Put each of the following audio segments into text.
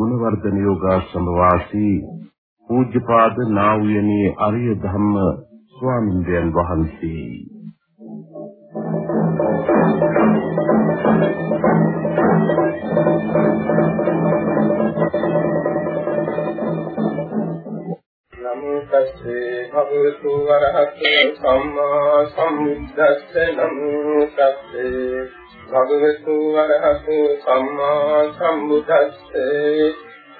ගුණවර්ධන යෝගාශ්‍රම වාසී පූජ්‍යපාද නා වූ අරිය ධම්ම ස්වාමින්දයන් වහන්සේ. භගවතු වරහතෝ සම්මා සම්බුද්දස්ස නමෝ තස්සේ භගවතු වරහතෝ සම්මා සම්බුද්දස්ස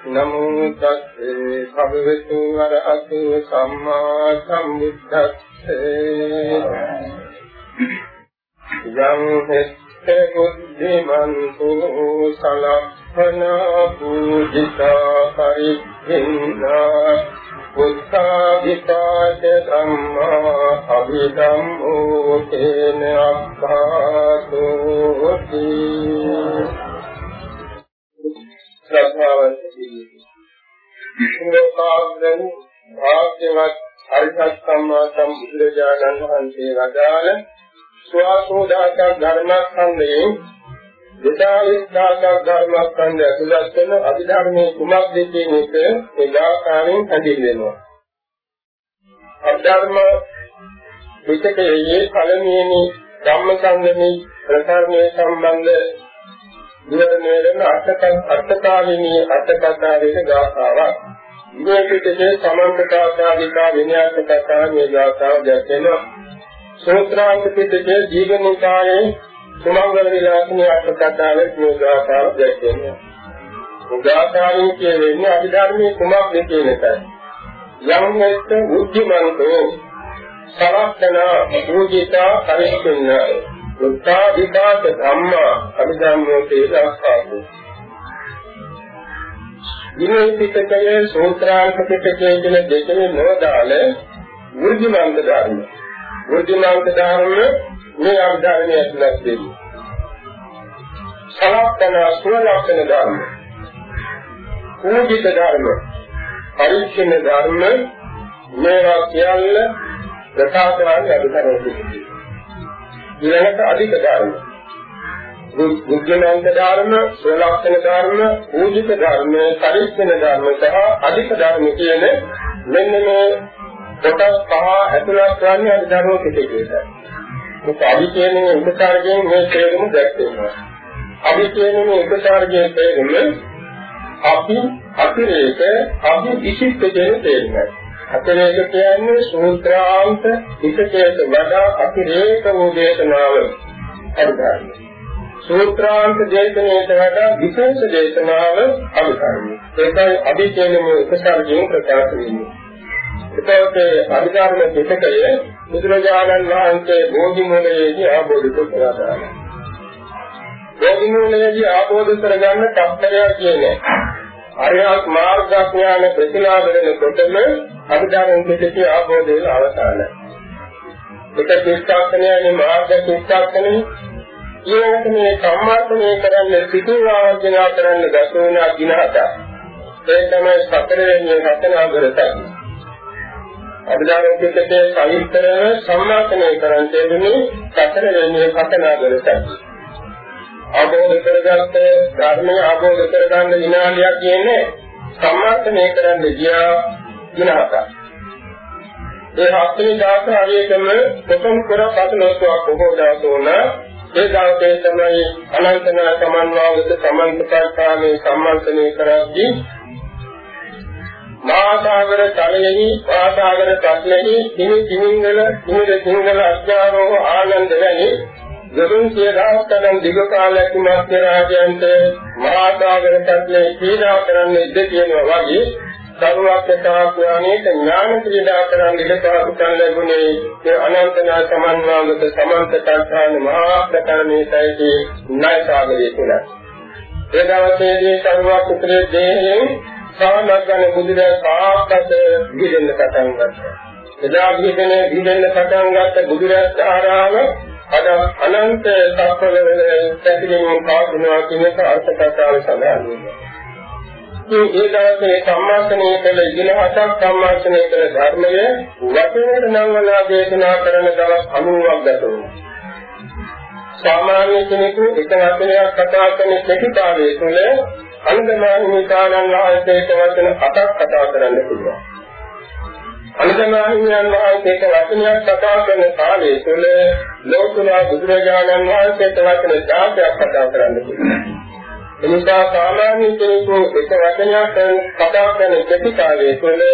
නමෝ තස්සේ භගවතු වරහතෝ සම්මා සම්බුද්දස්ස යං හෙස්ත බුද්ධිමන්තෝ සලක්ඛන පූජිතා පරිච්ඡින්නා උත්සාවිකාච ධම්මා අභිධම්මෝ තේන අක්ඛාතෝති ශ්‍රද්ධාවන්ති සුරකාග්‍රන් භාග්‍යවත් අරිහත් සම්මා සම්බුදුරජාණන් වහන්සේ වදාළ ස්වාසෝදාක ධර්මස්කන්ධයේ දෙතාවිස්දාක ධර්මස්කන්ධය ඇතුළත් වෙන අභිධර්මයේ කුමක්ද කියන එක එදාකාරයෙන් හැඳින්වෙනවා. අධර්ම පිටකයේ පළමුවෙනි ධම්මසංගමී ප්‍රකරණයේ සම්බන්ධ විවරණය වෙන අර්ථකාලිනී අර්ථකථාවේ ගාථාවක්. මේ පිටකේ සමන්තකාකාරිකා විනයාස කතා මේ ගාථාව දැක්වෙනවා. සූත්‍රාන්ත පිටකේ දීඝනිකායේ සුමංගල විලාසනීය අර්ථකථාවේ මේ ගාථාව දැක්වෙනවා. උදාකාරී කියන්නේ අභිධර්මයේ කුමක්ද කියන එකයි. යම් මෙත් බුද්ධිමන්තෝ සවක්තන පූජිතා පරිච්ඡින්න උත්තා විපාක ධම්මා අභිධර්මයේ තේරස්සාතු. විනය පිටකයේ සූත්‍රාන්ත පිටකයේ කියන දෙකේ නොදාල බුද්ධිමන්ත ධර්ම. බුද්ධිමන්ත ධර්ම මේ අභිධර්මයේ ඇතුළත් වෙන්නේ. සලක්කන සුවලක්ෂණ ධර්ම. පූජිත ධර්ම. පරිච්ඡින්න ධර්ම මේවා සියල්ල ප්‍රකාශ කරන්නේ අභිධර්මයේ. ඊළඟට අධික ධර්ම. බුද්ධමන්ත ධර්ම, සුවලක්ෂණ ධර්ම, පූජිත ධර්ම, පරිච්ඡින්න ධර්ම සහ අධික ධර්ම කියන මෙන්න මේ කොටස් පහ ඇතුළත් වන්නේ අභිධර්ම පිටකේට. ඒක අභිචේනයේ උපසර්ගයෙන් මේ තේරුම දැක්වෙනවා. අභිචේනයේ උපසර්ගයේ තේරුම අපි අතිරේක අපි විශිෂ්ට කියන තේරුමයි. අතිරේක කියන්නේ සූත්‍රාන්ත විශේෂයට වඩා අතිරේක වූ දේශනාව. අදිකාරයි. සූත්‍රාන්ත දේශනාවට වඩා විශේෂ දේශනාව අදිකාරයි. ඒකයි අභිචේනයේ උපසර්ගයෙන් ප්‍රකාශ වෙන්නේ. එතකොට අධිකාරම දෙකකය බුදුරජාණන් වහන්සේ බෝධිමූලයේදී ආબોධ කරනවා. බෝධිමූලයේදී ආબોධ කරගන්න කප්පරය කියන්නේ අරියත් මාර්ගඥාන ප්‍රතිලාභයෙන් කොටම අධිකාරම දෙකේ ආબોධයේ අවසානයි. එක ශිෂ්ඨාක්ෂණයයි මාර්ග ශිෂ්ඨාක්ෂණය ඊළඟට මේ සම්මාර්ථනය කරන්න සිතුවාර්ජනා කරන්න දසුණා දිනහට ඒ තමයි සතරවෙනි සතර අගරතයි. රතනාගරතයි අභිධර්ම පිටකයේ සවිස්තරව සම්මාසනය කරන් දෙන්නේ සතර වෙන්නේ කතනාවලට. අවබෝධ කරගත්ත ධර්මය අවබෝධ කරගන්න විනාඩියක් කියන්නේ සම්මාසනය කරන්න ගියා විනාහක. ඒ හත්වෙනි දාස හරියටම ප්‍රථම කර පතනෝස්වාක් බොහෝ දාසෝන ඒ දාසයේ තමයි අනන්තනා සමන්වාගත සමන්තපත්තාමේ සම්මාසනය කරද්දී මහාසාගර තලයෙහි මහාසාගර තත්ලෙහි දිනි දිනිංගල දිනද සිංහල අඥානෝ ආනන්ද වැනි ගරුන් සියදාස් තරම් දිග කාලයක් මහත්ය රාජයන්ට මහාසාගර තත්ලෙහි පීඩා කරන්න ඉඩ තියෙනවා වගේ සර්වඥතාඥානේට ඥාන පීඩා කරන්න ඉඩ පාසුකම් ලැබුණේ ඒ අනන්තනා සමන්වාගත සමන්ත තත්ථාන මහා ප්‍රකරණේයි ණය සාගරයේ තුලයි. ඒ දවසේදී සරුවක් උතුරේ දේහයෙන් සාමග්ගන බුදුරජාණන් සාක්ෂාත් ගිරෙන්න පටන් ගත්තා. එදා ගිරෙන්න ගිරෙන්න පටන් ගත්ත බුදුරජාණන් ආරාම අද අනන්ත සත්වවල පැතිරීම පාදිනවා කියන අර්ථ කතාව සඳහන් වෙනවා. ඒ දවසේ සම්මාසනයේ කළ ඉගෙන හතක් සම්මාසනයේ කළ ධර්මය වචනයට නම් වලා දේශනා කරන දවස් 90ක් ගත වුණා. සාමාන්‍ය කෙනෙකු එක වචනයක් කතා කරන කෙටි කාලය තුළ අනුගමනිකානන් වහන්සේට වචන හතක් කතා කරන්න පුළුවන්. අනුගමනිකානන් වහන්සේට වචනයක් කතා කරන කාලය තුළ ලෝතුරා බුදුරජාණන් වහන්සේට වචන 10ක් කතා කරන්න පුළුවන්. එනිසා සාමාන්‍ය කෙනෙකු එක වචනයක් කතා කරන කෙටි කාලය තුළ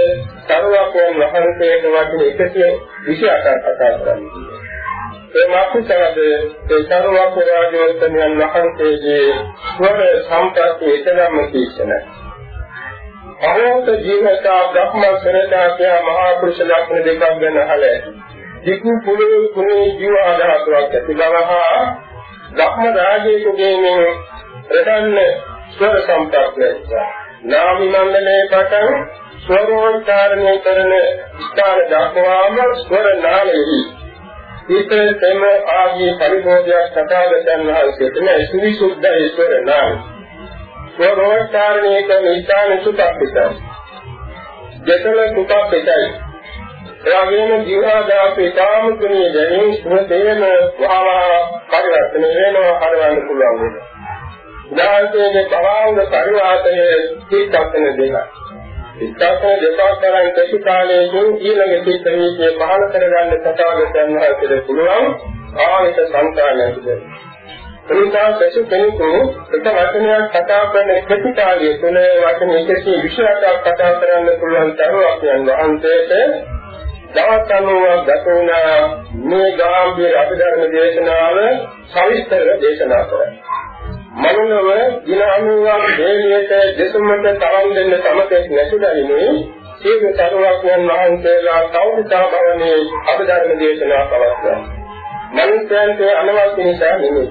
සර්වඥයන් වහන්සේට වචන 128ක් කතා කරන්න ඒ මාකුසවද ඒ සර්වඥ රාජෝත්තමයන් වහන්සේගේ ස්වර සම්ප්‍රති එකම තීක්ෂණ. අරහත ජීවිත බ්‍රහ්ම සරදාක්‍ය මහා පුරුෂ ලක්ෂණ දෙකක් ගැන අහලා දිකු පුලේ කුණේ ජීව ආදාතුවක් ඇති බව හා බ්‍රහ්ම රාජේකුගේ මේ ප්‍රධාන ස්වර සම්ප්‍රත්‍ය නාමි මණ්ඩලේ පටන් ස්වරෝච්චාරණය කරන ස්ථාන දක්වාම ස්වර නාමයේ හිතේම ආදී පරිභෝගයක් සතාගතයන් වහන්සේට නෑ සුවිසුද්ධ ඊශ්වර නාම. ස්වභාවචාරණය කරන ඊතාන සුතප්පිතයි. ජතල සුතප්පිතයි. එවැගේම ජීවාදාප ඊතාම කුණිය දැනින් සුවතේම වහවහ පරිවර්තන වෙනවා හරවන්න පුළුවන් වෙනවා. උදාහරණයක් බවාංග පරිවාතයේ සිත්කන දෙකක්. විස්තරක දෙකක් තරම් කෙටි කාලයකින් ඊළඟ සිත්තරයේ පහළ කරගන්න තථාගතයන් වහන්සේට පුළුවන් ආවිත සංකාණයද එනිසා සසු කෙනෙකු එක වචනයක් කතා කරන කෙටි කාලය තුළ වචන 128ක් කතා කරන්න පුළුවන් තරුවක්යන් වහන්සේට දවස් 90ක් ගත වුණා. මේ ගාම්භීර අභිධර්ම දේශනාව සවිස්තරව දේශනා කරා මනෝව දින 90ක් දේලියට දෙතුමත තරම් දෙන්න සමතෙක් නැසුදරිනේ සීල සරුවක්යන් වහන්සේලා කෞතුකා භවනේ අභිධර්ම දේශනා පවත්වනවා. මනුෂ්‍යයන්ට අනවශ්‍ය නිසා නෙමෙයි.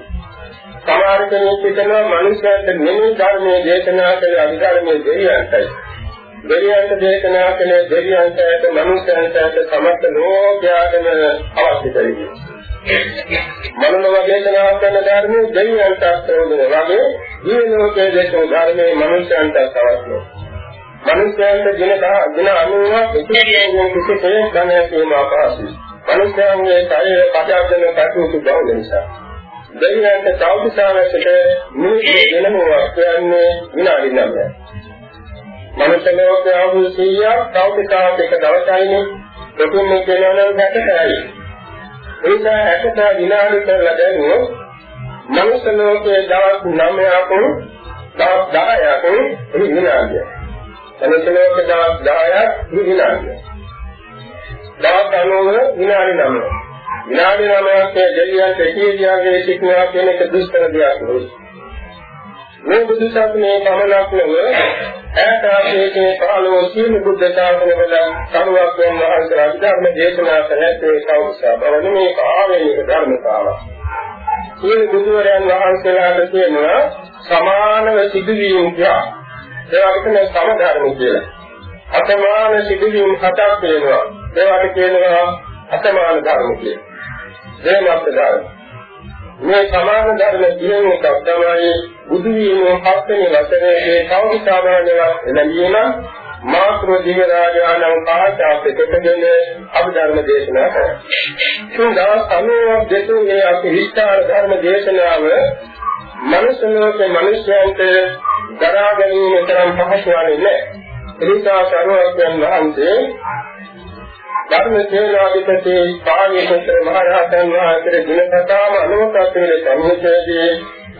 සමහර කෙනෙක් හිතනවා මනුෂ්‍යයන්ට නෙමෙයි ධර්මයේ දේශනා කළ අභිධර්මයේ දෙවියන්ටයි. දෙවියන්ට දේශනා කළ දෙවියන්ට මනුෂ්‍යයන්ට සමස්ත ලෝකයාටම අවශ්‍ය දෙයක්. මනෝලව දේශනා කරන ධර්මයේ දෙවියන්ට ප්‍රයෝජන වගේ ජීව ලෝකයේ දේශන ධර්මයේ මනුෂ්‍යයන්ට අවශ්‍යයි. මනුෂ්‍යයන්ට දින දින 90ක් එකේකින් කිසිසේ ධනයක් වීම අපහසුයි. මනුෂ්‍යයන්ගේ කාය පදයන් කටයුතු බව නිසා. දෙවියන්ට තවතිසාවකට මිනිස් දිනමුවක් කියන්නේ විනාඩි 9ක්. මනුෂ්‍ය ලෝකයේ අවුරුදු 100ක් තවතිසාවක එක දවසයිනේ. ප්‍රතිම කියනවා නම් 60යි. නිසා ඇකට විනාඩි කරලා දැනුවොත් මනුෂ්‍ය ලෝකයේ දවස් 9ක දවස් 10ක එහි විනාඩිය. මනුෂ්‍ය ලෝකයේ දවස් 10ක් එහි විනාඩිය. දවස් 90 විනාඩි 9. විනාඩි 9ක් දෙවියන් දෙකියගේ සිටිනවා කියන එක දුෂ්කර දෙයක් නෙවෙයි. මේ බුදු සසුනේ පමණක් නෙවෙයි ඈත ආශේකේ පහළෝ සීල බුද්ධ ශාසනවල සරුවක් වෙන වහන්සේ අධර්ම දේශනා කළේ කවුසා බවනේ මේ ආවේනික ධර්මතාවක්. සීල බුදුරයන් වහන්සේලාට කියනවා සමානව සිදුවීම් කියා. ඒවට කියන සම ධර්ම කියලා. අසමාන සිදුවීම් හතක් වෙනවා. ඒවට කියනවා අසමාන ධර්ම කියලා. දේමත් ධර්ම. මේ සමාන ධර්ම කියන එකක් තමයි බුදු වීම හත්වෙනි වසරේ කවුරුසාමාන්‍යවත් ලැබීම මාතෘ දිව රාජානම් පහචාපේ කොටගෙන අභිධර්ම දේශනා කරා. සුන්දා සමෝහ දෙතුනේ අපි විස්තර ධර්ම දේශනාව මනුෂ්‍ය ලෝකේ මිනිස්යන්ට දරා ගැනීම තරම් පහසු වන්නේ නැහැ. එනිසා සරුවයන් වහන්සේ ධර්ම සේනාධිපති පාණිපුත්‍ර මහ රහතන් වහන්සේ දිනකතාම අනුමතකයේ සම්මුතියේදී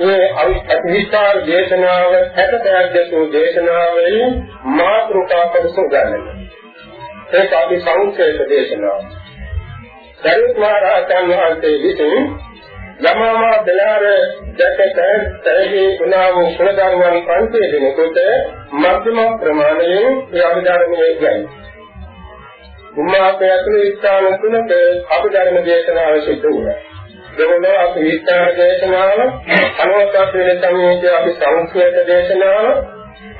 මේ අවිස්ථාර දේශනාව හැටපැයක් දසු දේශනාවලින් මාතෘකා කොටස ගන්නවා. ඒක අපි සංක්ෂේප දේශනාව. සරිත් මහ රහතන් වහන්සේ විසින් යමමා දලාර දැකත තරහි උනාව කුලදරුවන් පන්සේ දෙනෙකුට මධ්‍යම ප්‍රමාණයෙන් ඒ අභිධර්මයේ ගන්නේ. උන්වහන්සේ ඇතුළු ස්ථාන තුනක අභිධර්ම දේශනාව සිදු වුණා. දෙවන අපි විස්තර දේශනාව අනවසත් වෙන සමයේදී අපි සංකේත දේශනාව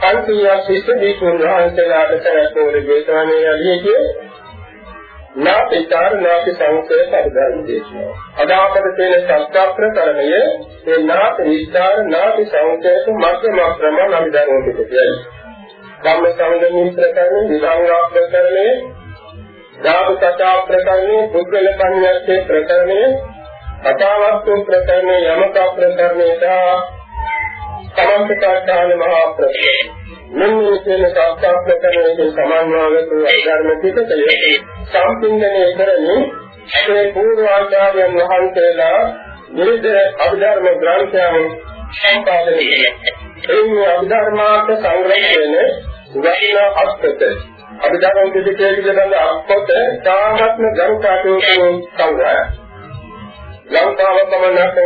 පන්තිය ශිෂ්‍ය දීතුන් වහන්සේලාට සැලකුවේ දේශනාවේ යලියේ නාපිකාර නාපි සංකේත අධර්ම දේශනාව. අද අපට තියෙන සත්‍යප්‍රකරණය මේ නාපි විස්තර නාපි සංකේත මධ්‍යම ක්‍රම නම් දරුවෝ පිටතියි. ධම්ම සංගමී ප්‍රකරණය විභාග ප්‍රකරණය දාබ කතා ප්‍රකරණය පුද්ගල පඤ්ඤාත්තේ ප්‍රකරණය කතාවස්තු ප්‍රකරණය යමක ප්‍රකරණය සහ සමන්තකාඨාන මහා ප්‍රකරණය මෙන්න මේ කියන සාස්ත්‍ර ප්‍රකරණයෙන් සමානවගත ධර්ම පිටකය සම්පින්දනය කරමින් අපේ පූර්වාචාර්යයන් වහන්සේලා විවිධ අභිධර්ම ග්‍රන්ථයන් සම්පාදනය කළා. ඒ අභිධර්මාර්ථ සංග්‍රහයෙන් වටිනා අත්පත අභිධර්ම පිටකයේ පිළිබඳ අත්පොත සාමත්ම ගරුකාටයෝ සංග්‍රහය. ලංකාව පමණක්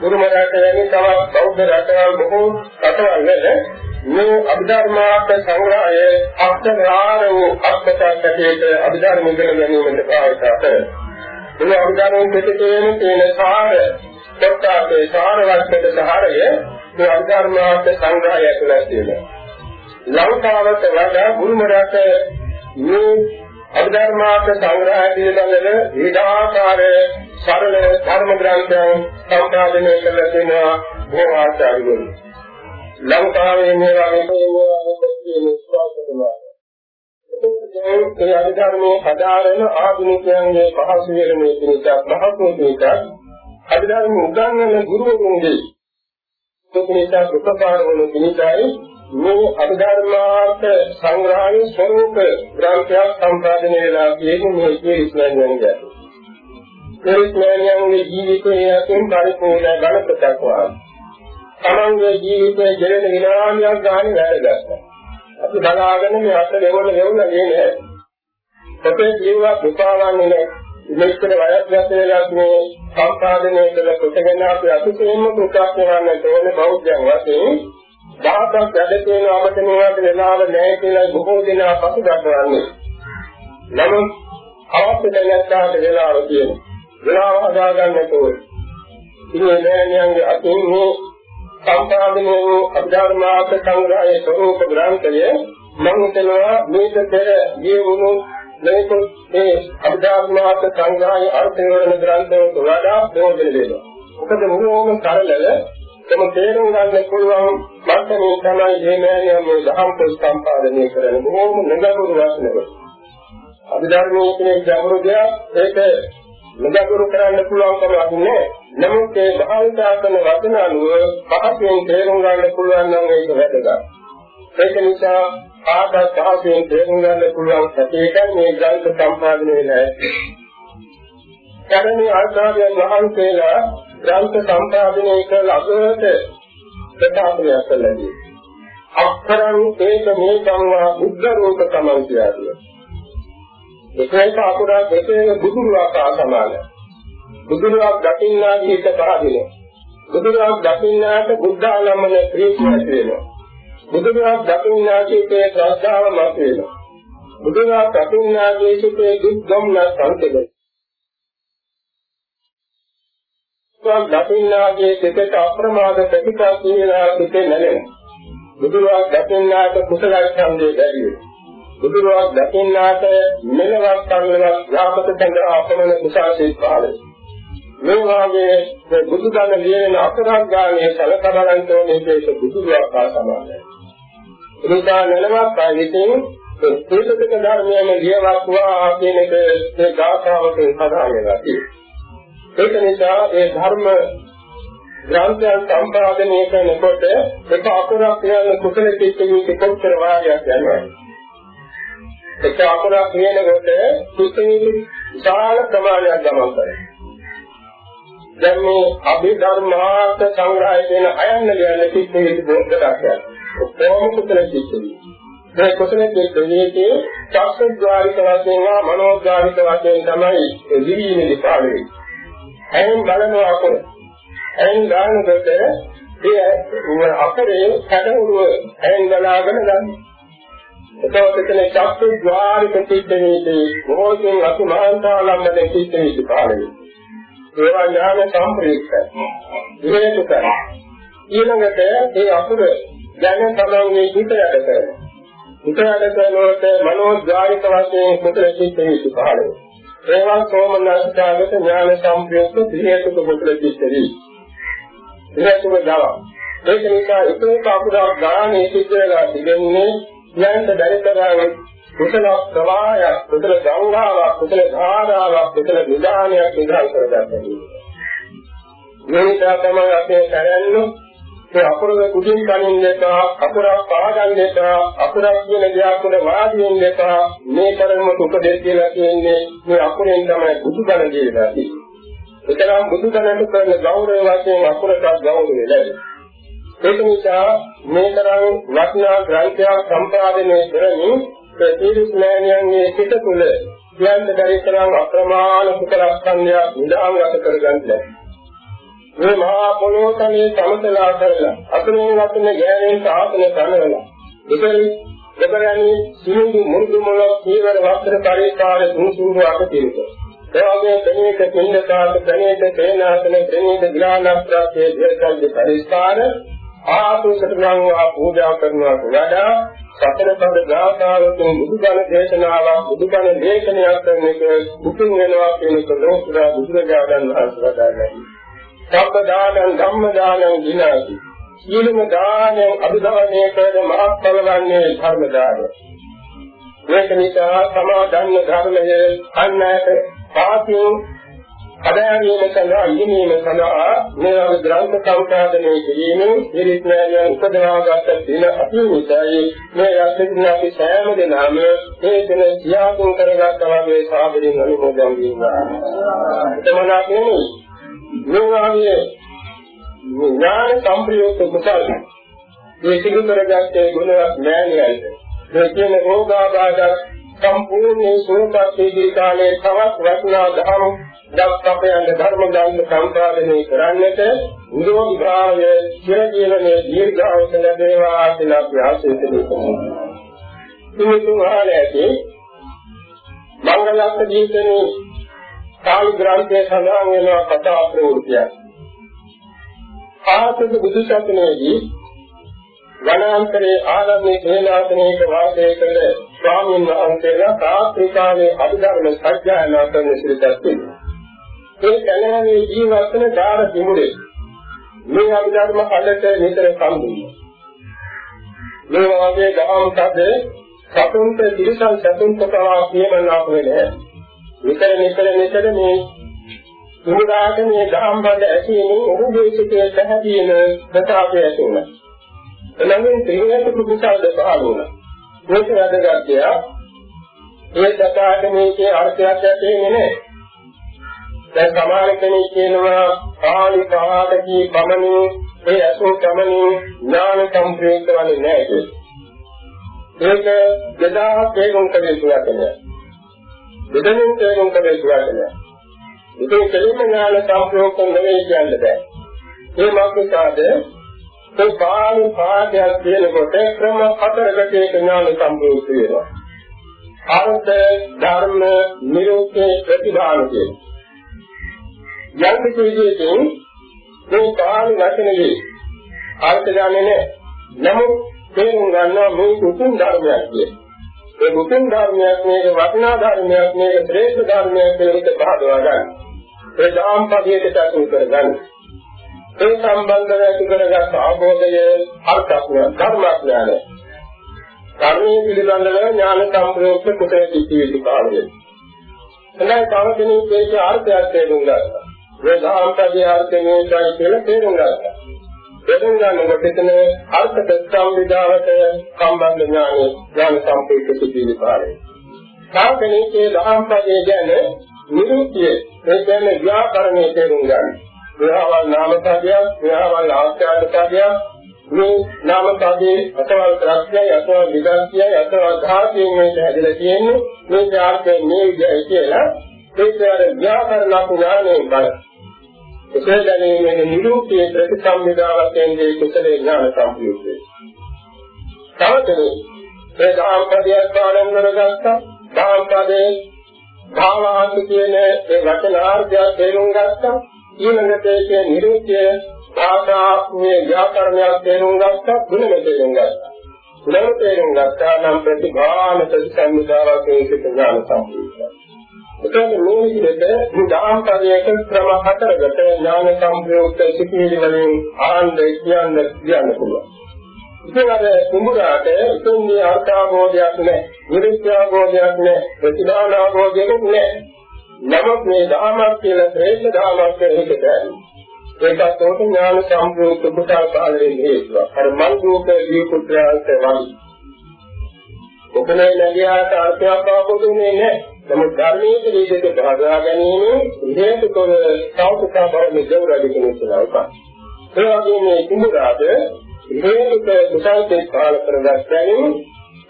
ගුරුම රට වැනි තවත් බෞද්ධ රටවල් බොහෝ රටවල් වල මේ අභිධර්මාර්ථ සංග්‍රහය අක්ෂරාර වූ අක්ෂරයකට අභිධර්ම ඉගෙන ගැනීමට පාවිච්චි කරනවා. මේ අභිධර්ම පිටකයේ තියෙන සාර කොටාගේ සාරවත්කත සාරය මේ අභිධර්මාර්ථ සංග්‍රහය ඇතුළත් තියෙනවා. ලංකාවට වඩා ගුරුම රට මේ අභිධර්මාර්ථ සංග්‍රහය පිළිබඳව විවිධාකාර සරල ධර්ම ග්‍රන්ථයන් සම්පාදනය කළ තියෙනවා බොහෝ ආචාර්යවරු. ලංකාවේ මේ වගේ කියන විශ්වාස කරනවා. ඒ අභිධර්මයේ හදාරන ආධුනිකයන්ගේ පහසු වෙන මේ පිටක් මහත්ම පිටක් අභිධර්ම උගන්වන ගුරුවරුන්ගේ සුපිනිතා උපකාර වන පිටයි මේ අභිධර්මාර්ථ සංග්‍රහයේ ස්වરૂප ග්‍රන්ථයක් සම්පාදනය වෙලා කියන්නේ මේ ඉස්ලාමයන්ගේ. ඒ ඉස්ලාමයන්ගේ ජීවිතයේ අතින් පරිපූර්ණ ගණකටක් වාගේ තමන්ගේ ජීවිතයේ ජීවන විනාඩියක් ගන්න වැඩගත්තා. අපි බලාගෙන මේ අත දෙවොල දෙවොල ගියේ අපේ ජීවත් උපාවන්නේ නැහැ. මෙච්චර වයස් ගත වෙලා මේ සම්පාදනය කළ කොටගෙන අපි අතිශයින්ම කෘතඥවන්නට ඕනේ බෞද්ධයන් වශයෙන්. දහසක් වැඩ තියෙන අපට මේවට වෙලාව නැහැ කියලා බොහෝ දෙනා පසුබටවන්නේ. නමුත් අවශ්‍ය දැනගත්තාට වෙලාව තියෙනවා. වෙලාව හදාගන්නට ඕනේ. ඉතින් නෑනියන්ගේ අතින් මේ සම්පාදනය වූ අභිධර්මාර්ථ සංග්‍රහයේ ස්වરૂප ග්‍රන්ථය මම හිතනවා මේක පෙර ජීවුණු මේක මේ අභිධර්මාර්ථ සංග්‍රහයේ අර්ථ විවරණ ග්‍රන්ථවලට වඩා ප්‍රයෝජන දෙනවා. මොකද මොනෝම සරලව තම තේරුම් ගන්න පුළුවන් මට්ටමේ තමයි මේ මෑණියන් මේ දහම් පොත් සම්පාදනය කරන බොහෝම නඟුරු වශයෙන්. අභිධර්මයේ කියන ගැඹුරු දෙයක් ඒක නඟුරු කරන්න පුළුවන් කමක් නෑ. නමුත් ඒ භාවිතා කරන වචන අනුව පහසෙන් තේරුම් ගන්න පුළුවන් නම් ඒක වැදගත්. ඒක නිසා ආකාශ පහසෙන් තේරුම් ගන්න පුළුවන් සැකේකයි මේ ග්‍රන්ථ සම්පාදනය වෙලා කරණී ආචාර්යයන් වහන්සේලා ග්‍රන්ථ සම්පාදනය කළ අගට ප්‍රකාශනය කළදී අක්ෂරං ඒක මේකම් වා බුද්ධ රූප සමන් කියනවා. ඒකයි අකුරා දෙකේ බුදුරු ආකාර සමානයි. බුදුරජාක් දකින්නාගේ හිත පහදිනවා. බුදුරජාක් දකින්නාට බුද්ධ ආලම්බන ප්‍රීතිය ඇති වෙනවා. බුදුරජාක් දකින්නාගේ හිතේ ශ්‍රද්ධාව මත වෙනවා. බුදුරජාක් දකින්නාගේ හිතේ දුක් ගම්න සංකේතය. ස්වාම දකින්නාගේ සිතට අප්‍රමාද ප්‍රතිපා කියලා හිතේ නැලෙනවා. බුදුරජාක් දකින්නාට කුසල ඡන්දේ වැඩි වෙනවා. බුදුරජාක් දකින්නාට මෙලවක් කරලවක් යාපත සඳහා අපමණ කුසාසේ පහළ වෙනවා. මේ වාගේ බුදුදහම ලියන අකරක් ගානේ සලකා බලන්න ඕනේ මේක බුදුදහම සමානයි. එනිසා නෙලවක් ආයතෙන් ප්‍රේතක ධර්මයන් ලියවක්වා කියන එක මේ ගාථාවකින් සඳහන් වෙලා තියෙනවා. ඒක නිසා ඒ ධර්ම ග්‍රන්ථයන් සම්පාදනය කරනකොට එක අකුරක් කියන කුසල චිත්තයේ කොච්චර වාගයක් යනවා. එක අකුරක් කියනකොට කුසලයේ විශාල ප්‍රමාණයක් ගමන් කරනවා. දැන් මේ අභිධර්මාර්ථ සංග්‍රහය කියන අයන්න කියන සිද්ධියේ බෝධකයක්. ඔක්කොම කුසල සිද්ධිය. මේ කුසල සිද්ධියේ චක්ෂුද්්වාරික වශයෙන් හා මනෝද්්වාරික වශයෙන් තමයි දිවිනේ පාවෙන්නේ. එයින් බලනවා කො. එයින් ගන්නකොට ඒ අපරේ කඩවුරුව එයින් බලාගෙන ගන්න. එතකොට එතන චක්ෂුද්්වාරික සිද්ධියේ මොහොතින් අසු මහන්තාලම්මද සිද්ධියේ පාවෙන්නේ. ඒවා ඥාන සම්ප්‍රයුක්තයි. විවේකයි. ඊළඟට ඒ අකුර දැන තමන්ගේ හිත යට කරනවා. හිත යට කරනකොට මනෝද්වාරික වශයෙන් කුසල චිත්ත හේතු පහළ වෙනවා. ඒවා සෝමනස්කාගත ඥාන සම්ප්‍රයුක්ත ත්‍රිහේතුක කුසල චිත්තයි. ත්‍රිහේතුක දව. ඒක නිසා එකක අකුරක් ගානේ සිද්ධ වෙලා තිබෙන්නේ යන්ත බැරි තරම් කුසල ප්‍රවාහයක් කුසල ගංගාවක් කුසල ධාරාවක් කුසල විදානයක් ඉදහල් කරගන්නවා. මේ නිසා තමයි අපේ කරන්නේ ඒ අකුරක කුඩින් කනින් දෙපා අකුරක් පාගන්න දෙපා අකුරක් කියන දෙයක් උඩ වාදියෙන් දෙපා මේ කරම උපදෙස් කියලා කියන්නේ මේ අකුරෙන් තමයි බුදුබණ කියලා තියෙන්නේ. එතරම් බුදුබණට කරන ගෞරව වශයෙන් අකුරට ගෞරවය ලැබෙනවා. ඒක නිසා මේ තරම් වටිනා ග්‍රන්ථයක් සම්පාදනය කරමින් ප්‍රතිවිඥානයන්ගේ සිත තුළ කියන්න බැරි තරම් අප්‍රමාණ කුසලස්කන්ධයක් නිදාගත කරගන්න ලැබෙනවා. මේ මහා පොළොව තලයේ සමතලා කරලා අතරින් වතුන ගෑරෙන් සාසන කරනවා. ඉතින් දෙබරණි සිඳු මුරුදු මොළ කීවර වස්ත්‍ර පරිපාල තුන්සුරු අත තිරුක. එවාගේ තනේක පින්නකාත තනේක තේනාසන තනේක ග්‍රහණස්ත්‍රයේ දීර්ඝල්ද පරිස්කාර ආතුසතරං වා පූජා කරනවා වඩා සතර පද ගාථාවතුන් බුදුබණ දේශනාවක් බුදුබණ දේශනයක් කරන එක උතුම් වෙනවා කියන කලෝසුරා බුදුරජාණන් වහන්සේ වදාළා. සබ්බ දානං ධම්ම දානං දිනාති. සීලම දානං අභිධානය කර මහත්ඵල වන්නේ ධර්ම දානය. මේක නිසා සමාදන්න ධර්මයේ අන්නයට පාතියෝ අධ්‍යයනය සඳහා ඉගෙනීම සඳහා මේ වගේ ග්‍රන්ථ සම්පාදනය කිරීමෙන් විරිඥානය උපදවාගත් දින අතිවිසයි මේ යක්ෂින අපි සෑම දිනම මේ දින සියාතුන් කරගත්තා වගේ සාබරින් අනුමෝදන් වීමා. එතමනා කියන්නේ මේවාගේ ඥාන සම්ප්‍රයුක්ත කුසල මේ සිදු කරගත්තේ ගුණවත් මෑණියන්ට මේ කියන රෝගාබාධ සම්පූර්ණ සුවපත් කාලයේ තවත් වටිනා ධර්ම දක්කපයන් ධර්ම ගාන සම්පාදනය කරන්නට නිරෝධ භාවය චිර ජීවනයේ දීර්ඝායස ලැබේවා කියලා අපි ආශිර්වාද කරනවා. මේ තුමාලයේ මංගලස්ස ජීවිතේ සාලු ග්‍රන්ථයේ සඳහන් වෙනවා කතා ප්‍රවෘත්තියක්. ආසද බුදු සසුනේදී වනාන්තරයේ ආරම්භයේ හේනාසනයක වාසය කළ ස්වාමීන් වහන්සේලා තාත්‍රිකාවේ අභිධර්ම සත්‍යයනා කරන සිරිතක් තිබෙනවා. ඒ කලහේ ජීවත් වන ධාර දිමුරේ මේ අභිධර්ම කඩට නිතර සම්බුද්ධ. මේ වාගේ දහම් කඩ සතුන්ට තිරසන් සතුන්ට පවා කියමනාක් වෙන්නේ නිතර නිතර නිතර මේ උදාට මේ ධම්ම බඳ ඇසීමෙන් ඔහුගේ සිතේ පැහැදීම ප්‍රකාශය ඇති වුණා. එළඟින් ත්‍රිහේතු කුසලද පහළ වුණා. මේක වැදගත්ය. ඒ දකාට මේකේ අර්ථයක් ඇතේන්නේ නැහැ. දැන් සමාන කෙනෙක් කියනවා කාලි කාටකී පමණින් ඒ අසෝ කමනින් ඥාන සම්ප්‍රේත වන්නේ නැහැ ඒක දෙදා තේරුම් කළ යුතු නැහැ. දෙදෙනෙන් තේරුම් කළ යුතු නැහැ. ඉතින් කෙලින්ම ඥාන සම්ප්‍රයුක්ත නෙවෙයි කියන්න බෑ. ඒ මාර්ගකාද ඒ පාළු පාඩයක් කියනකොට ක්‍රම හතරකට ඒක ඥාන සම්ප්‍රයුක්ත වෙනවා. අර්ථ ධර්ම නිරෝධේ ප්‍රතිභාන කියන. යම් කිසි විදිහකින් මේ පාළු වචනේ අර්ථ ගන්නේ නැහැ. නමුත් තේරුම් ගන්නවා මේ උතුම් ධර්මයක් කියන්නේ. ඒ මුතුන් ධර්මයක් මේක වටිනා ධර්මයක් මේක ශ්‍රේෂ්ඨ ධර්මයක් කියලා පහදවා ගන්න. ඒ දාම් පදියට චතුල් කරගන්න. ඒ සම්බන්ධව ඇති කරගත් ආභෝධය අර්ථඥ ධර්මඥාන. ධර්මයේ පිළිබඳව ඥාන සම්ප්‍රයුක්ත කුතේ සිටී කාලයේ. එනයි තව කෙනෙක් මේකේ අර්ථයක් තේරුම් ගන්නවා. මේ දාම් පදිය අර්ථය මේකයි කියලා තේරුම් ගන්නවා. තේරුම් ගන්නකොට එතන අර්ථ ප්‍රතිසම්විදාවට සම්බන්ධ ඥාන ඥාන සම්පේත සිටින කාලේ. සාකණේකේ දහම් පදයේ ගැන නිරුක්තිය ඒ කියන්නේ ව්‍යාකරණයේ තේරුම් ගන්න. විහාවල් නාම පදයක්, විහාවල් ආස්ත්‍යාද පදයක්, මේ නාම පදේ අතවල් ප්‍රත්‍යය, අතවල් විදර්ශයයි, අතවල් ධාතයෙන් මේක හැදලා තියෙන්නේ. මේ ඥානයෙන් මේ විදිහයි කියලා ඒක ව්‍යාකරණ ඥානයෙන් බලන්න. කුසල දැනීමේ නිරූපී ප්‍රතිසම්විදාවයෙන් මේ කුසලේ ඥාන සම්පූර්ණයි. තවතේ ඒ දාම්පදයක් පාඩම් කරගත්තා දාම්පදේ භාවාන්ත කියන ඒ වචනාර්ථය තේරුම් ගත්තා. ඊළඟට ඒකේ නිරුක්තිය භාෂාත්මයේ ව්‍යාකරණයක් තේරුම් ගත්තා. ගුණම තේරුම් ගත්තා. ගුණම තේරුම් ගත්තා නම් ප්‍රතිභාන ප්‍රතිසංවිධාවක් ඒකට ඥාන සම්පූර්ණයි. එතකොට මේ විදිහට දාම් පදයක ක්‍රම හතරකට ඥාන සම්ප්‍රයුක්ත සිටිවිලි වලින් ආනන්ද කියන්න කියන්න පුළුවන්. ඉතින් අර කුඹුරාට ඉතින්ගේ අර්ථාභෝධයක් නැහැ, නිරුක්තිාභෝධයක් නැහැ, ප්‍රතිදානාභෝධයක් නැහැ. නමුත් මේ ධාමයක් කියලා ශ්‍රේෂ්ඨ ධාමයක් කියලකට ඒකත් උතුම් ඥාන සම්ප්‍රයුක්ත කුසල කාලයේ හේතුව. අර මල් රූප දී පුත්‍රයන්ට වගේ. ඔකනේ නැගියාට අර්ථයක් අවබෝධුනේ නැහැ. නමුත් ධර්මයේ විදිහට භාගා ගැනීම හේතුකව සෞඛ්‍යතා බව නිදවරදී කෙනෙකුට ඒ වගේම මේ කුඹුරාට හේතුක කුසල්කේ පාල කරගත්තම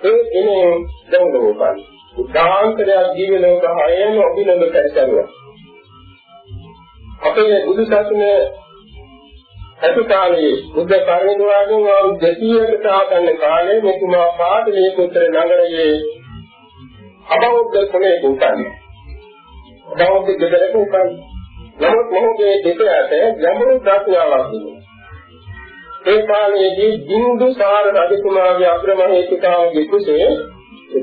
ඒ ඉනේ දඟලෝපන්. උදාහරණයක් ජීවන ලෝක හයම ඔබිනඳ කැටසරුවා. අපේ බුදු සසුනේ අතුකාලේ බුද්ධ පරිනිර්වාණයෙන් වම් 200කට ආගන්න කාලේ මෙතුමා පාදලේ පුත්‍ර නගරයේ අබෞද්ධ ක්‍රමයේ උන්කන්නේ. අබෞද්ධ දෙදරක උන්කන්නේ. නමුත් මොහොතේ දෙකයට ගැඹුරු ප්‍රඥාවක් තිබුණා. ඒ කාලයේදී බින්දුසාර රජතුමාගේ අග්‍රමහේතුකාවගේ කුසේ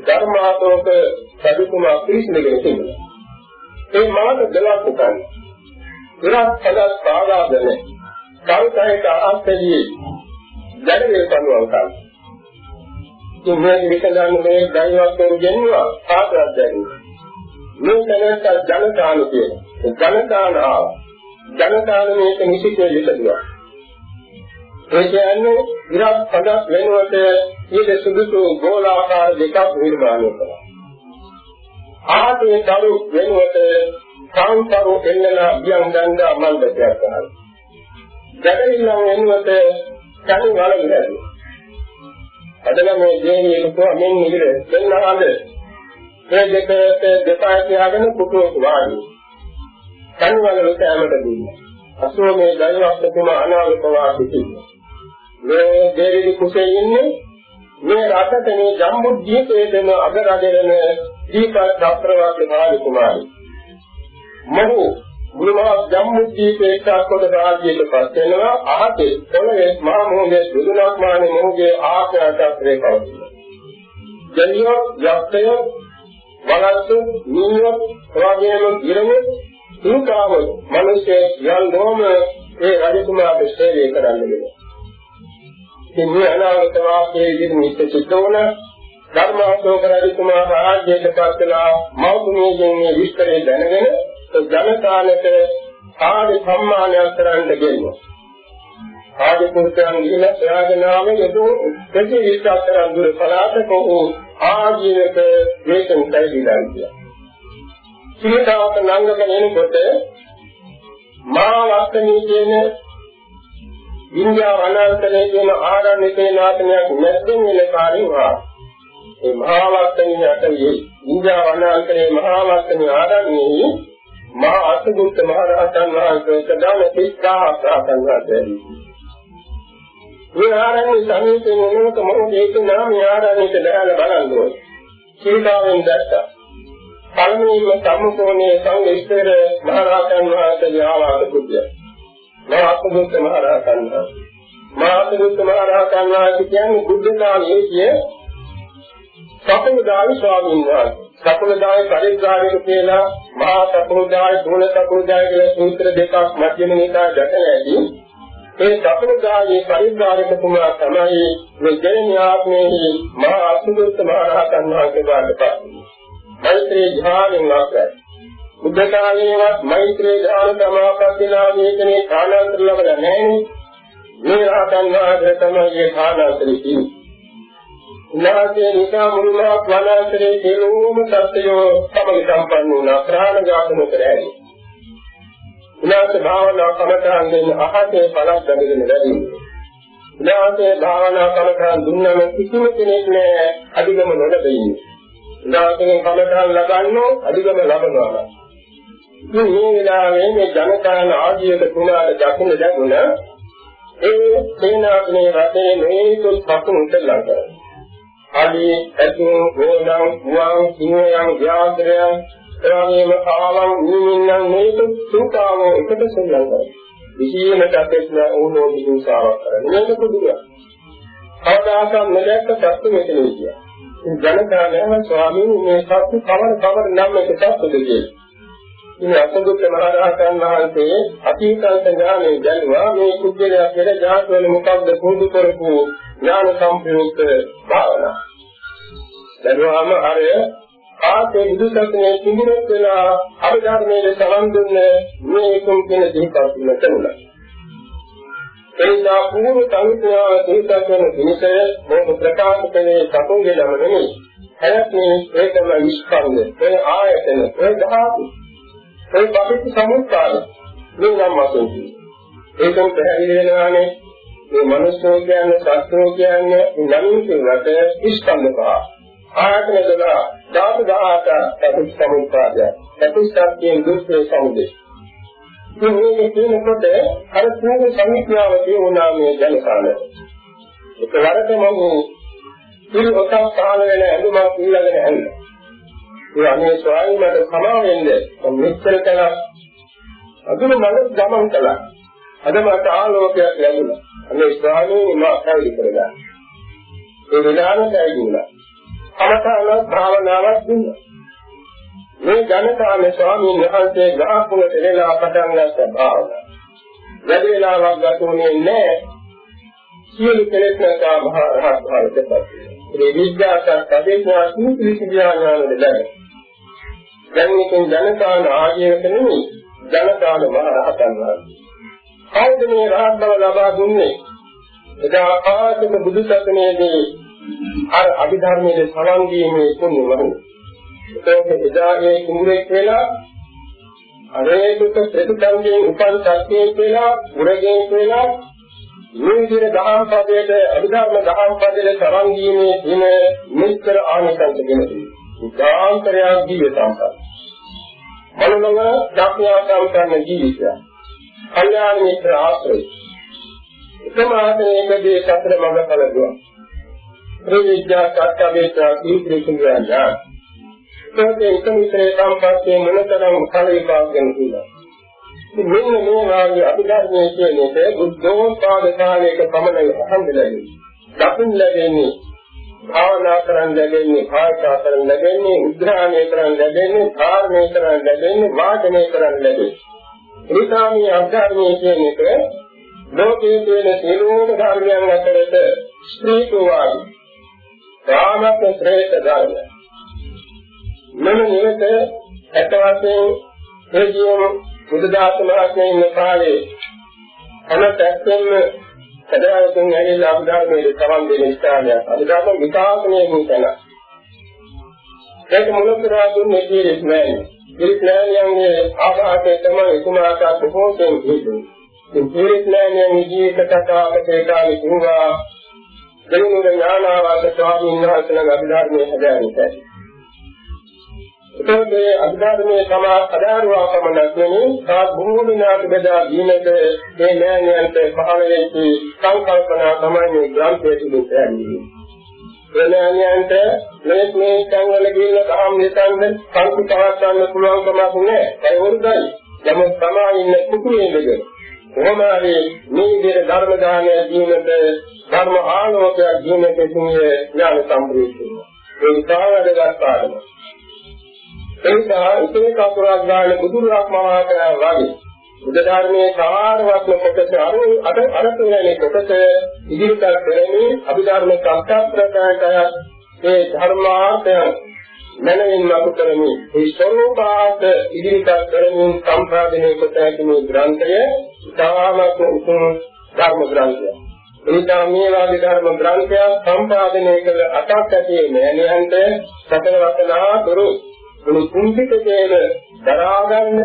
ධර්මාතෝක රජතුමා පිරිසිදුගෙන තිබුණා. ඒ මාත දලක් උකන්නේ. ඉරක් සදා සාගාදන කල්කයට අහස්සදී ජඩවේ කනුවන් කල්. මේ විකලයන් මේ දෛවයක් කරු ගෙන්නවා ආදරයක් දැනෙනවා. මේ තැනට ජනතාන කියන. ජනතාන ආව. ජනතාන මේක නිසිකේ විසදුවා. ඒ කියන්නේ ඉරක් පදක් වෙනුවට ඊට සුදුසු ගෝලාකාර දෙකක් නිර්මාණය කළා. ආදී දරු වෙනුවට කාන්තරු එන්නලා බියන් දණ්ඩ අමල්දයක් කරනවා. දැකලින්න වෙනුවට කණු වල ඉඳලා. අදම මේ දේවියක මෙන් නිගිර දෙන්නාද මේ දෙකට දෙපා තියාගෙන කුටුවක වාඩි. කණු වල විතෑමට දුන්නා. අසෝ මේ දෛවස්ත තුම අනාගත වාසී සිටිනවා. මේ දෙවිලි කුසේ ඉන්නේ මේ රටට මේ ජම්බුද්දීපේදම අග රජරන දීප දස්ත්‍රවාක්‍ය භාවි කුමාරී. මොහු මුලමහත් ජම්බුද්දීපේ එක්කකොට රාජ්‍යයට පත් වෙනවා අහතේ පොළවේ මහා මොහොගේ දුදුනක් මානේ මොහුගේ ආශ්‍රයයක් රේකවතිනවා. ජනියෝ යක්තය වලස්සු නියෝ රාජ්‍යම ඉරමු තුකාව මිනිස්සේ යන් දෝම ඒ රජතුමාට සේවය කරන්න වෙනවා. ඉතින් මේ අනාගත වාසයේ ඉදිරි නිත්‍ය සිද්ධ වුණ ධර්මාශෝක රජතුමා රාජ්‍යයට පත්ලා මෞතුමියගෙන් මේ විස්තරය දැනගෙන ජනතාවට ආදි සම්මානයක් කරන්න ගෙන්නවා. ආදි පුරුෂයන් ගිහින් ප්‍රයාගෙන ආවේ යදෝ ප්‍රති විස්තරයන් දුර පලාතක වූ ආජීවක වේතන් සැලීලා ගියා. සිතාවක නංගගෙන එනකොට මා වස්තනී කියන ඉන්දියා වනාන්තරයේ තියෙන ආරණ්‍යකේ නාටනයක් නැත්නම් වෙන කාර්යය වා. ඒ මහා වස්තනී අතරියේ ඉන්දියා වනාන්තරයේ මහා වස්තනී ආරණ්‍යයේ මහා අසුදුත් මහ රහතන් වහන්සේ සදාම 30000 රහතන් වහන්සේ. මේ ආරණ්‍ය සමීපයේ මොනක මොන දෙයක නාම ආරණ්‍යයට දැනලා බලන්න ඕනේ. සීතාවෙන් දැක්කා. පළමුවෙන්ම සම්මුඛෝනේ සංඝ ඉස්තර මහ රහතන් වහන්සේ ආවාද කුජය. මාතෘගත මහ රහතන් වහන්සේ. මාතෘගත මහ රහතන් වහන්සේ කියන්නේ බුද්ධ කාලයේ කිය සපුදායි ස්වාමීන් වහන්සේ. සපුදායි පරිග්‍රාහක කියලා මහා සපුදායි තුන සපුදායි කියලා සූත්‍ර දෙකක් මධ්‍යම නිකාය දැකලා ඇති. ඒ සපුදායි පරිග්‍රාහක තුමා තමයි මේ ජනඥාත්මයේ මහා අසුදුත් මහ රහතන් වහන්සේ වාදපත්. මෛත්‍රී ඥානෙන් වාසය. බුද්ධ කාලයේවත් මෛත්‍රී ඥාන සමාපත්තිලා මේකනේ කාලාන්තර ලැබලා නැහැ මේ රහතන් වහන්සේ තමයි කාලාන්තරේ තියෙන්නේ. උන්වහන්සේ නිසා මුළුමහත් වනාන්තරයේ සියලුම සත්‍යෝ සමග සම්පන්න වුණා ප්‍රාණඝාත නොකර ඇති. උන්වහන්සේ භාවනා කමතහන් දෙන්න අහසේ පළක් බැඳගෙන වැඩි. උන්වහන්සේ භාවනා කමතහන් දුන්නම කිසිම කෙනෙක් නෑ අධිගම නොලබෙන්නේ. උන්වහන්සේ කමතහන් ලබන්නෝ අධිගම ලබනවා. මේ වෙලාවේ මේ ජනතාන ආදියක තුනට දකුණ දැකුණ ඒ සේනාසනේ රටේ මේකුත් පසුන් ඉඳලා කරා. ආදී ඇතුන් ගෝනම් වුවන් සිංහයන් ව්‍යාකරයන් එවාගේම කාලම් නිමින්නම් මේක සූතාවෝ එකට සෙල්ලම් කරනවා. විශේෂම තත්ත්වයක් ඕනෝ විහිංසාවක් කරන්නේ. මේක පුදුමයි. කවදාකවත් නැදැක්ක සත්‍ය මෙතන කියනවා. ජනතා නෑම ස්වාමීන් මේ සත්‍ය කවර කවර නම් එක සත්‍යද කියලා. ඉතින් අසදුත් මහරහතන් වහන්සේ අතීතන්ත ඥානයෙන් දැනුවා මේ කුජලයක් වෙන ජාතවල මොකක්ද පුරුදු කරපු ඥාන සම්ප්‍රයුක්ත භාවනා. දැනුවාම අර ආතේ බුදුසසුනේ කිඳුරක් වෙලා අභිධර්මයේ සමන් දුන්නේ මේ කුම් කියන දෙයක් තුනට එනිසා පූර්ව සංඥාව තේසක් වෙන දිනකය මොහොත ප්‍රකාශ කළේ සතුන්ගේ නම නෙමෙයි. හැබැයි මේ ඒකම විස්කන්ධ, ඒ ආයතන, ඒ ධාතු, ඒ පටිච්ච සමුප්පාද මේ නම් වශයෙන්. ඒකම පැහැදිලි වෙනවානේ මේ මනුෂ්‍යෝ කියන්නේ සත්‍යෝ කියන්නේ නමින් කියවට ස්කන්ධ පහ. ආයතන දල ධාතු 18 පටිච්ච සමුප්පාදය. පටිච්ච සත්‍යයෙන් දුක්ඛේ සමුදය. මේ කියනකොට අර පූර්ව සංඥාව කියුණා මේ ජනකාල. ඒකවරකම වූ ඉල් ඔතක් පහළ වෙන ඇඳුමක් ඊළඟට ඇන්න. ඒ අනේ ස්වාමීන් වහන්සේ සමා වෙන්නේ මෙච්චර කළා. අදුම මම ගමන් කළා. අද මට ආලෝකයක් ලැබුණා. අනේ ස්වාමීන් මා කවුද කරගන්න. ඒ විලාසය ඇවිල්ලා. අමතන භාවනාවක් දුන්නා. මේ ජනතාවේ ස්වාමීන් වහන්සේ ගහකුලට එලා පටන් ගත්ත භාවනාව. වැඩි වෙලාවක් ගතුනේ නැහැ. සියලු කෙලෙස් නැතා මහා රහත් භාවයට පත් වෙනවා. ඒ විද්‍යාසත් අධේශනා සූත්‍ර විද්‍යාඥානවල දැන. දැන් මේකෙන් ජනතාවන ආජීවක නෙමෙයි ජනතාවන මහා රහතන් වහන්සේ. කවුද මේ රහත් බව ලබා දුන්නේ? එදා ආකාශක බුදු සසුනේදී අර අභිධර්මයේ සමන් දීමේ පුණ්‍ය වරුනේ ඒක එදාගේ කුඹුරෙක් වෙලා අරේතුක ප්‍රතිසංගයෙන් උපන් සත්‍යයේ කියලා උරගේ කියලා මේ විදිහට දහම් පදයට අභිධර්ම දහම් පදයට තරං දීමේ දින මෙච්චර ආනිසංස දෙනවා. උදාන්තරයක් ජීවිත සම්පත. මනෝලව ඥාප්‍යාසම් කරන ජීවිතය. කල්යාණ මිත්‍ර ආශ්‍රය. එකම ආතේකදී සතර මඟ කලදුවා. ප්‍රවිද්‍යා සත්‍යවේත්‍යා කීත්‍රි කුංගයන්ා ඒකේ එක විතරේ සම්පස්සේ මොනතරම් කල විපාක ගැන කියලා. මෙන්න මේ වාගේ අභිධර්මයේ කියන්නේ බුද්ධෝත්පාද කාලයක පමණ අහන්නලයි. දකින් ලැබෙන්නේ භාවනා කරන් ලැබෙන්නේ භාෂා කරන් ලැබෙන්නේ උද්ඝාණය කරන් ලැබෙන්නේ ධාර්මණය කරන් ලැබෙන්නේ වාදනය කරන් ලැබෙන්නේ. ඊටාමී අධර්මයේ කියන එක ලෝකයේ තියෙන සියලුම ධර්මයන් අතරට ස්ත්‍රීකවාදී කාමක ශ්‍රේෂ්ඨ ධර්මයි. මම නිවත ඇත වශයෙන් ඒ කියමු බුදුදාස මහත්මයා ඉන්න කාලේ හැම පැත්තෙම සදාවතුන් ඇවිල්ලා අපදාමයේ සමන් දෙන ස්ථානයක් අදදාම විකාශනයේ මුතන ඒක මුල පුරා දුන්නේ කීරිස් නෑනේ කීරිස් නෑනියන්ගේ ආභාසයේ තමයි එතුමාට බොහෝ දෙනෙක් හිතුනේ ඉතින් කීරිස් නෑනියන් ජීවිත කතාවක ඒකාලේ කිව්වා දෙනුන ඥානාවාද ස්වාමීන් වහන්සේලා අභිධර්මයේ හැදෑරිට එතකොට මේ අභිධර්මයේ තමා අදාරුවා පමණක් නෙමෙයි තාත් බොහෝ දිනකට බෙදා දීමට මේ නෑනියන්ට පහළ වෙච්ච සංකල්පනා තමයි මේ ග්‍රන්ථයේ තිබෙන තැන්නේ. ප්‍රණායන්ට මේ මේ සංවල ගිහිල්ලා තහම් නිසන්ද සංකෘතවත් ගන්න පුළුවන් කමක් නෑ. ඒ වරුදයි. යම තමා ඉන්න කුකුලේ දෙක. කොහොම හරි මේ විදිහට ධර්ම දානය දීමට ධර්ම ආලෝකයක් දීමට තුමිය ඥාන සම්ප්‍රේෂණය. ඒ ඉතාලදගත් පාඩමක්. එනිසා ඉතිරි කපුරක් ගන්න බුදුරක් මවා කරා වගේ බුද්ධ ධර්මයේ සාරවත්ම කොටස අර අර අර තුනේ කොටස ඉදිරිපත් කරන්නේ අභිධර්ම සංස්කෘතයට ඒ ධර්මාර්ථය මනමින් ලබු කරමි ඒ ස්වરૂපාර්ථ ඉදිරිපත් කරමින් සම්පාදනය කොට ඇති මේ ග්‍රන්ථය ඉතාමත් උතුම් ධර්ම ග්‍රන්ථයක්. එනිසා මේ වාගේ ධර්ම ග්‍රන්ථය සම්පාදනය කළ අටක් ඇති නෑනියන්ට සතර වතනා දුරු මේ කුංචිතකේන දරා ගන්න,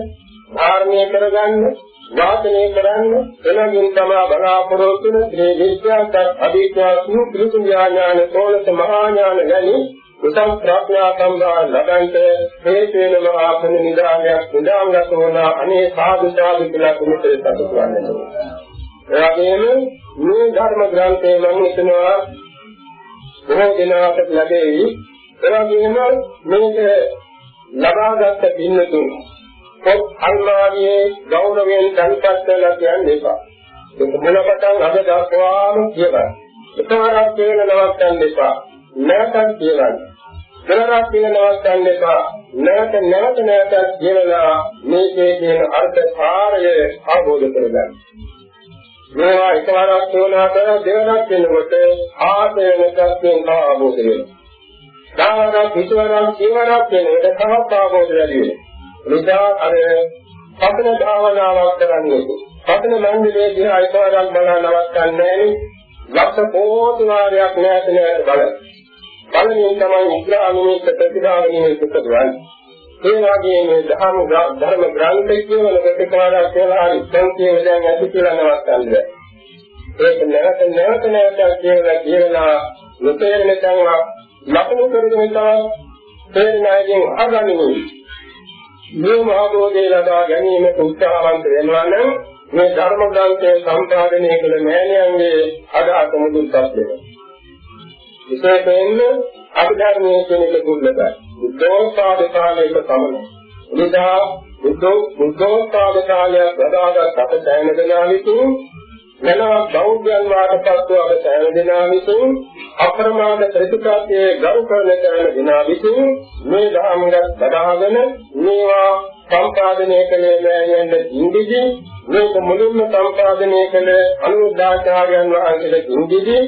ධාර්මණය කරගන්න, වාසනය කරන්න, එනගින් තමා බලාපොරොත්තු වෙන මේ විද්‍යාවත් අධිත්‍යා සූත්‍ර ඥාන තෝලස මහා ඥාන ගැනි උසම් ප්‍රඥා සම්භාර ලබන්ට හේතු වෙන මහා පුණ්‍ය නිදානයක් නිදාංගත වන අනේ සාදු සාදු කියලා කුමිතේ සතුටුවන්නේ. එවැගේම මේ ධර්ම ග්‍රන්ථයේ මම හිතනවා බොහෝ දිනකට ලැබෙයි. එවැගේම මේක ලබාගත් පින්නතුන් පොත් අල්මාරියේ ගෞරවයෙන් තන්පත් කරලා කියන්නේ එපා. ඒක මොනකටන් අද දක්වාම කියනවා. එකවරක් කියන නවත්තන්න එපා. නැවතත් කියවන්න. දෙවරක් කියන නවත්තන්න එපා. නැවත නැවත නැවතත් කියවලා මේකේ තියෙන අර්ථ කාර්යය අවබෝධ කරගන්න. මේවා එකවරක් කියනවා කරා දෙවරක් කියනකොට ආතේන තත්ත්වයෙන් අවබෝධ වෙනවා. දානක් විචවරක් කියවරක් කියනකොට තවත් අවබෝධ වැඩි වෙනවා. නිසා අර පතන භාවනාවක් කරන්නේ. පතන මන්දිරයේ දිහා එකවරක් බලලා නවත්තන්නේ නැහැ. ලක්ෂ කෝටි වාරයක් නැත නැත බලන්න. බලමින් තමයි ඉස්ලාමීක ප්‍රතිභාව නිමිත්ත කරන්නේ. ඒ වගේම ධර්ම ධර්ම ග්‍රන්ථ කියවන ප්‍රතිකාරයක් කියලා හරි සංකේම දැන් ඇති කියලා නවත්තන්න බෑ. ඒක නැවත නැවත නැවත කියලා කියලා නොතේරෙන තැන්ව ලකුණු කරගෙන තමයි තේරෙනායෙන් අගන්නේ. මේ මහබෝධය ලබා ගැනීමට උත්සාහවන්ත වෙනවා නම් මේ ධර්ම ග්‍රන්ථය සම්පාදනය කළ මෑණියන්ගේ අදහස මුදුන්පත් වෙනවා. විශේෂයෙන්ම අභිධර්මයේ කියන එක දුර්ලභයි. බුද්ධෝත්පාද කාලයක පමණයි. එනිසා බුද්ධ බුද්ධෝත්පාද කාලයක් වදාගත් අප සෑම දෙනා විසින් මෙලොව බෞද්ධයන් වාටපත්ව අප සෑම දෙනා විසින් අප්‍රමාද ප්‍රතිපත්තියේ ගරු කරන සෑම දෙනා විසින් මේ ධර්මයක් බදාගෙන මේවා සම්පාදනය කළේ මෑයන්ද ඉන්දිදී මේක මුලින්ම සම්පාදනය කළ අනුරුද්ධාචාර්යයන් වහන්සේලා ඉන්දිදී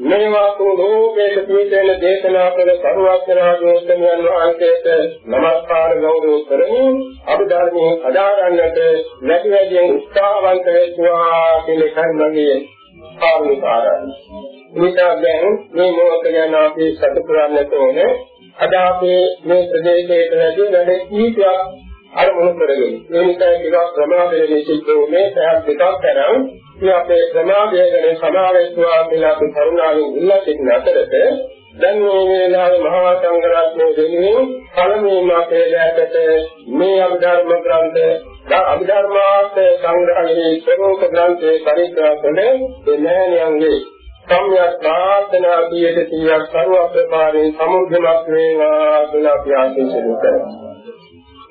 මේවා කුලෝකේට පිටේන දේශනා කළ සරුවක්තරාජෝත්තමයන් වහන්සේට নমස්කාර ගෞරව කරමින් අභිධර්මයේ අදාරන්නට වැඩි වැඩියෙන් උත්සාහවන්ත වෙත්වා කියලා කර්මගේ කාර්යකාරයි. මේක දැන් මේ මොහොත ගැන අපි සතුටුරන්නට ඕනේ. අද අපේ මේ ප්‍රදේශයේ ලැබෙන වැඩ කීපයක් අරමුණු කරගෙන මේ නිසා ටිකක් ප්‍රමාදයේ සිද්ධ වුණේ පැයක් දෙකක් තරම් මේ අපේ ප්‍රමාදය ගැන සමාවෙත්වා කියලා අපි කරුණාවෙන් ඉල්ලා සිටින අතරත දැන් මේ වේලාවේ මහා සංඝරත්නය වෙනුවෙන් පළමුවෙන් අපේ දැකට මේ අභිධර්ම ග්‍රන්ථ අභිධර්මාර්ථ සංග්‍රහයේ ප්‍රමුඛ ග්‍රන්ථයේ පරිත්‍රාසන දෙමෑණියන්ගේ සම්‍යක් ප්‍රාර්ථනා පියට සියක් කරුව ප්‍රපාරේ සමුද්දමත් වේවා කියලා අපි ආශිර්වාද කරනවා.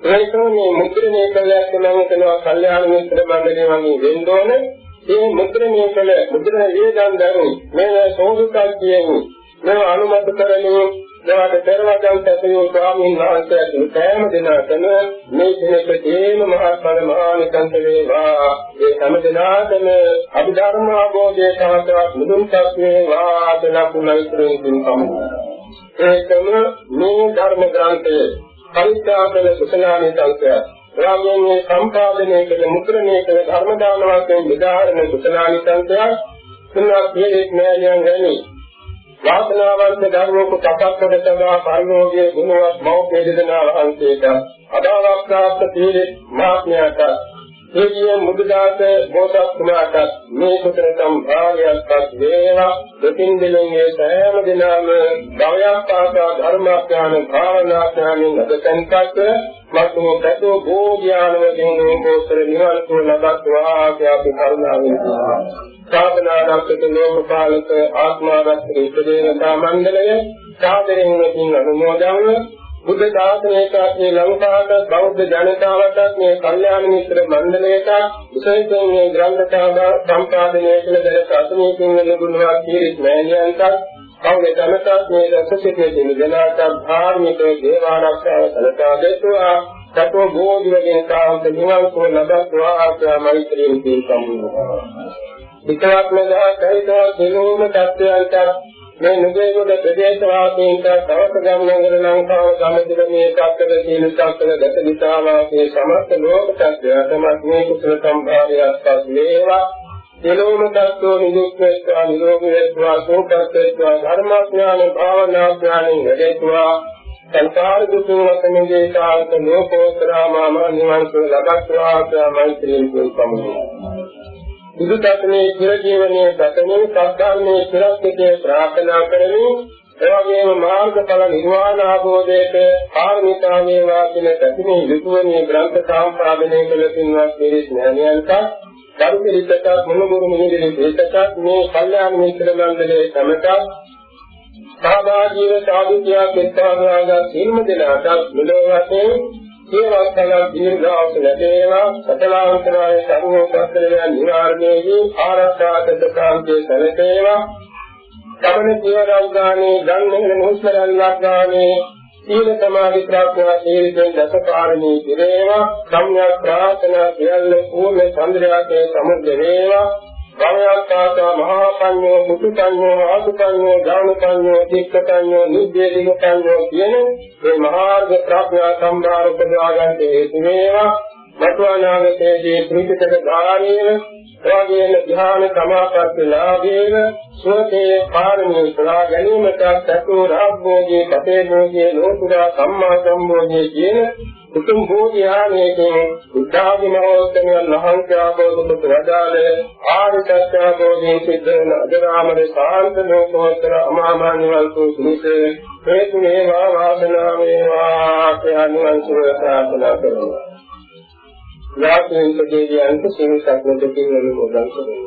ඒකම මේ මුද්‍රණය කළා කියලා මම කියනවා කල්යාණ මිත්‍ර මණ්ඩලය වගේ වෙන්න ඕනේ. මේ මුද්‍රණය කළ මුද්‍රණ වේදන් දරු මේ සෝදුකල් කියන්නේ මේ අනුමත කරන්නේ දවඩ පෙරවදන් තැතියෝ ස්වාමීන් වහන්සේ සෑම දිනකම මේ දිනක තේම මහත්ඵල මහානිකන්ත වේවා. ඒ හැම දිනාටම අභිධර්ම අවබෝධය සමතවත් මුදුන්පත් වේවා දලකුණයිතුන් දින්කම ඒකම මේ ධර්ම ග්‍රන්ථයේ පරිත්‍යාගල කුසලානි සංකය එවාගෙන් මේ සම්පාදනය කළ මුද්‍රණය කළ ධර්ම දාන වශයෙන් විදාහරණ කුසලානිසංසය තුන්වත් පිළිෙත් නෑයන් ගැනි වාසනාවන්ත ධර්මෝක තපක්කඩ සදා පරිලෝකයේ ගුණවත් මෞඛ්‍ය දෙදනා වහන්සේට අදාළක් ප්‍රාප්ත පිළිෙත් මහත්මයාට එළිය මුදුදාස බෝසත් කුමාරට මේ කුතර සම්භාවයක්පත් වේවා. දෙතින් දෙලුන්ගේ සෑම දිනම භවයක් පාසා ධර්මාඥාන භාවනාඥානින් අදතන්පත් මතු පැතෝ භෝධ්‍යානවකින් ලෝකෝත්තර නිවන් සුව ලබත්වා අපි කරුණාවෙන් සාධනාරක්ෂක ලෝකපාලක ආත්මාරක්ෂක ඉදේවතා මණ්ඩලය සාදරයෙන් මෙතින් අනුමෝදන්ව බුද්ධ ශාසනයට මේ ලංකාවට බෞද්ධ ජනතාවට මේ කල්යාණ මිත්‍ර මණ්ඩලයට විශේෂයෙන් මේ ග්‍රන්ථ සම්පාදනය කළ දරස අසනීපින් වෙන ගුණවත් කීරිත් මෑණියන්ට කවුද ජනතාවත් මේ රසසිතේ දෙන ජනතාවට ධාර්මික දේවාරක්ෂාව සලකා දෙතුවා සතෝ බෝධිවකින් කාන්ත නිවන් සුව ලබත්වා ආශ්‍රා මෛත්‍රියෙන් පින් සම්මුඛ. විකලක් නදා කයිතෝ දිනෝම තත්ත්වයන්ට මේ නුගේගොඩ ප්‍රදේශ වාසීන්ට තවස ගමනගර ලංකාව ගමදින මේ සක්කල සීල සක්කල දස දිසා වාසී සමස්ත ලෝක සත්‍යයටමත් මේ කුසල සම්භාවයක් පස් වේවා. සියලුම තත්ත්ව නිදුක් වේවා නිරෝගී වේවා සෝපස්ත්වා ධර්මාඥාන භාවනා ඥානෙ වැඩේවා සංසාර දුකින් වසනගේ සාන්ත ලෝකෝත්තරාමාම නිවන් සුව ලබත්වා මෛත්‍රියෙන් සම්පූර්ණ බුදු දසමේ චිර ජීවනයේ දසමින් සද්ධාර්මයේ චිරස්ථිතේ ප්‍රාර්ථනා කරමින් එවැගේම මාර්ගඵල නිර්වාණ ආභෝධයට පාරමිතා වේවා කියන දසමේ යුතුයනේ ග්‍රන්ථ සම්පාදනය කළ පින්වත් මිනිස් ඥානයන්ට කරුපිරිසට මොනුගුරු මිනිදිරි දෙසට මේ කල්යාණ මිත්‍ර මණ්ඩලයේ සමත සාමාජීව සාධුතියක් එක්තාවනාගත් සිල්ම දෙනාට මෙලොව වශයෙන් සියවස්තල දීර්ඝාස ලැබේවා. සතලාන්තරාය සර්වෝපස්තරයන් නිවාරණයේදී ආරක්ෂාගත කාන්තේ සැලසේවා. සමන ජීවරල් ගානේ ධම්මෙන් මුස්මරල්ලක් ගානේ සීල සමාධි ප්‍රඥා ශීලයෙන් දසකාරණී පිරේවා සම්‍යක් ප්‍රාර්ථනා සියල්ල පූර්ණ චන්ද්‍රයාගේ සමුද්ද වේවා. භවයන්තාතා මහා සංයෝ මුතු සංයෝ ආසු සංයෝ ඥාන සංයෝ චිත්ත සංයෝ නිබ්බේධික සංයෝ කියන මේ මහාර්ග ප්‍රඥා සම්භාර උපදවා ගන්න හේතු වේවා. වත්වානාගතේදී ප්‍රීතිතක ධාරණීය එවැගේම ධ්‍යාන සමාපatti ලාභේන සෝතේ පාරමී පුරා ගැනීමට සතු රාග්ගෝගේ කතේ භෝගේ ලෝකුරා සම්මා සම්බෝධියේ කියන උතුම් භෝධියාමයෙන් බුද්ධාගමෝත්තමයන් වහන්සේබෝධුත් වදාළ ආර්ය සත්‍යබෝධිය සිද්ධ වන අදරාමද සාන්ත ලෝකෝත්තර අමාමා නිවන් සෝ සුනිස හේතු වේවා වාසනාව වේවා ආයනිවන් සුව ප්‍රාර්ථනා කරනවා. යාත්‍රික දෙවියන්ට සිල් සක්නදකින් වලින් කරනවා.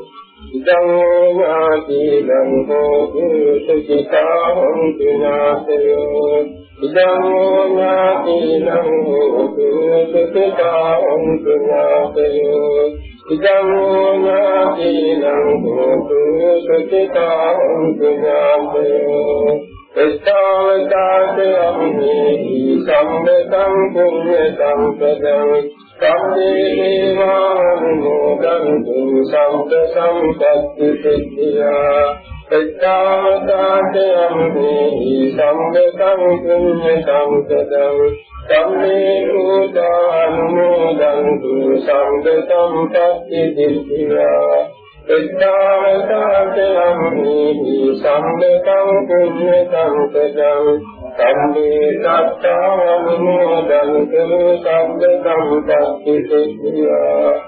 ඉදං ඥාතිලං හෝතු සුඛිතා හොන්තු නාසයෝ ඉදං ඥාතිලං හෝතු සුඛිතා හොන්තු නාසයෝ ඉදං ඥාතිලං හෝතු සුඛිතා හොන්තු නාසයෝ එස්තාවදාස අම්මේහි සම්මතං පුඤ්ඤ සම්පදං සම්මේ දේවානුමෝදන්තු සම්ප සම්පත්ති සිද්ධියා එත්තාවතාචයම්මේහි සම්බතං පුඤ්ඤ සම්පදං සම්මේ භූතානුමෝදන්තු සම්ප සම්පත්ති සිද්ධියා එත්තාවතාචයම්මේහි සම්බතං පුඤ්ඤ සම්පදං සම්මේ සත්තාවනුමෝදන්තු සම්බ සම්පත්ති සිද්ධියා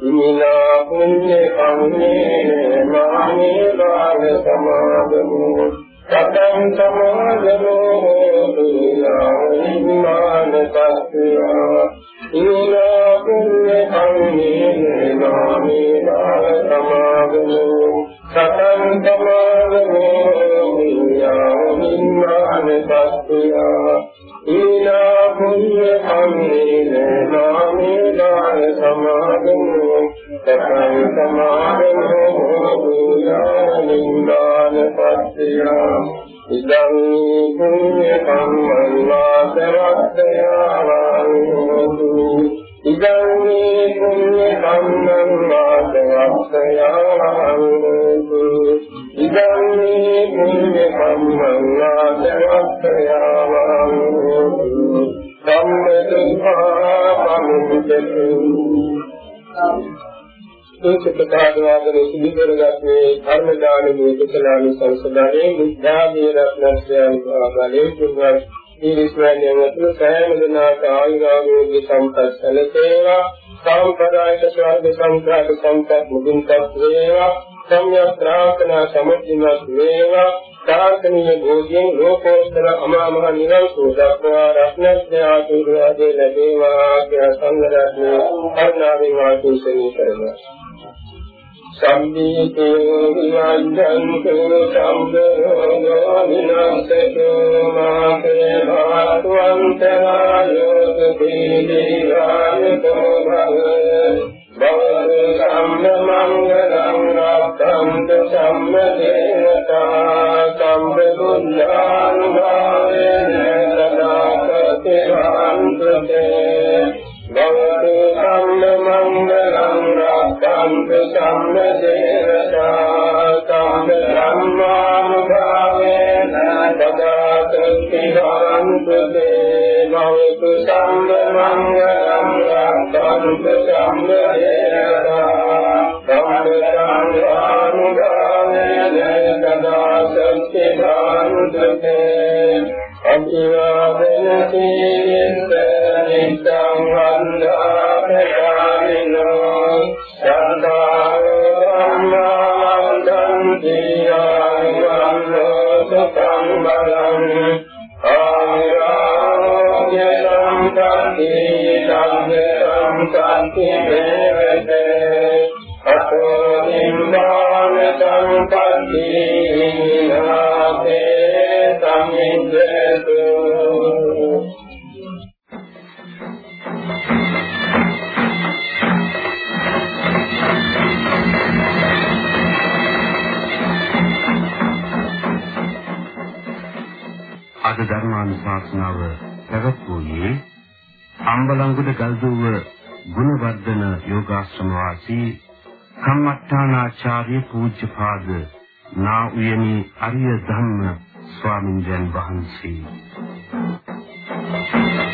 ඉමිනා පුඤ්ඤ කම්මේ මාමේ දාන සමාදමු සතං සමාදමු හෝතු යාවිමාන තස්සියා ඉමිනා පුඤ්ඤ කම්මේ මාමේ දාන සමාදමු සතං සමාදමෝ යානිමාන පස්සියා ඉමිනා පුඤ්ඤ කම්මේ මාමේ වාග සමාදමෝ සතං සමාදමෝ යානිමාන පස්සියා ඉදං පුඤ්ඤ කම්මං වාසරත්තයාවන්තු ඉදං පුඤ්ඤ කම්මං වාසරත්තයාවන්තු ඉදං පුඤ්ඤ කම්මං වාසරත්තයාවන්තු සම්මෙතං පමුච්චතු ඒක ප්‍රකාශවාදනේ සිදු කරගත්තේ ධර්ම දානමේ කුසලානි සංසදානේ බුද්ධාගේ රත්නස්යන් ආගලේ තුන්වර ඊරිස්වැන්නේ වතු සෑම දිනක ආයුරාගෝග්‍ය සම්පත් සැලසේවා සම්පදායක ස්වර්ග සංඛාත සම්පත් මුදින්පත් වේවා සම්‍යක් ප්‍රාර්ථනා සමුදිනත් වේවා ප්‍රාර්ථනීය භෝධියෙන් ලෝකෝත්තර අමා මහ නිවන් සෝදක්වා රත්නස්ය ආශිර්වාදේ ලැබේවා කියලා සංඝරත්නය කරුණාවෙන් ආශිර්වාද කරනවා. සම්මීතෝ විවංජන්තු සම්බරෝ විනාශකෝ මාතේ කම්ම සම්ම දේවතා කම්ම ධම්මානුභාවේන තදාතුති වරන්තු දේවවතු සම්ම මංගලං සම්ප සම්ම දේවතා කම්ම ධම්මානුභාවේන තදාතුති වරන්තු දේවවතු අභිවාදන සීලෙන් නිත්තං අද ධර්මානුශාසනාව පැවැත්වුවේ අම්බලංගුඩ ගල්දුව ගුණවර්ධන යෝගාශ්‍රම වාසී කම්මට්ටානාචාර්ය පූජ්‍යපාද නා උයනේ අරිය ධම්ම ස්වාමින්දයන් වහන්සේ Thank you.